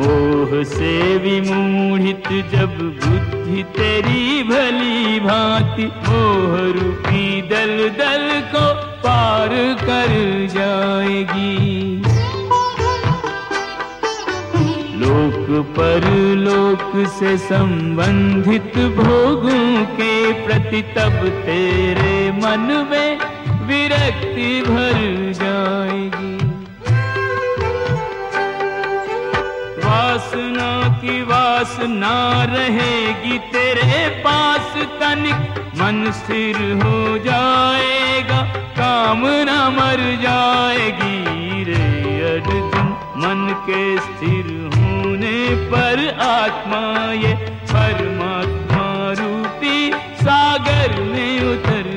मोह से विमोहित जब बुद्धि तेरी भली भांति मोह रूपी दल दल को पार कर जाएगी। लोक पर लोक से संबंधित भोगों के प्रति तब तेरे मन में वासना की वासना रहेगी तेरे पास तनिक। मन स्थिर हो जाएगा कामना मर जाएगी रे अर्जुन। मन के स्थिर होने पर आत्मा ये परमात्मा रूपी सागर में उतर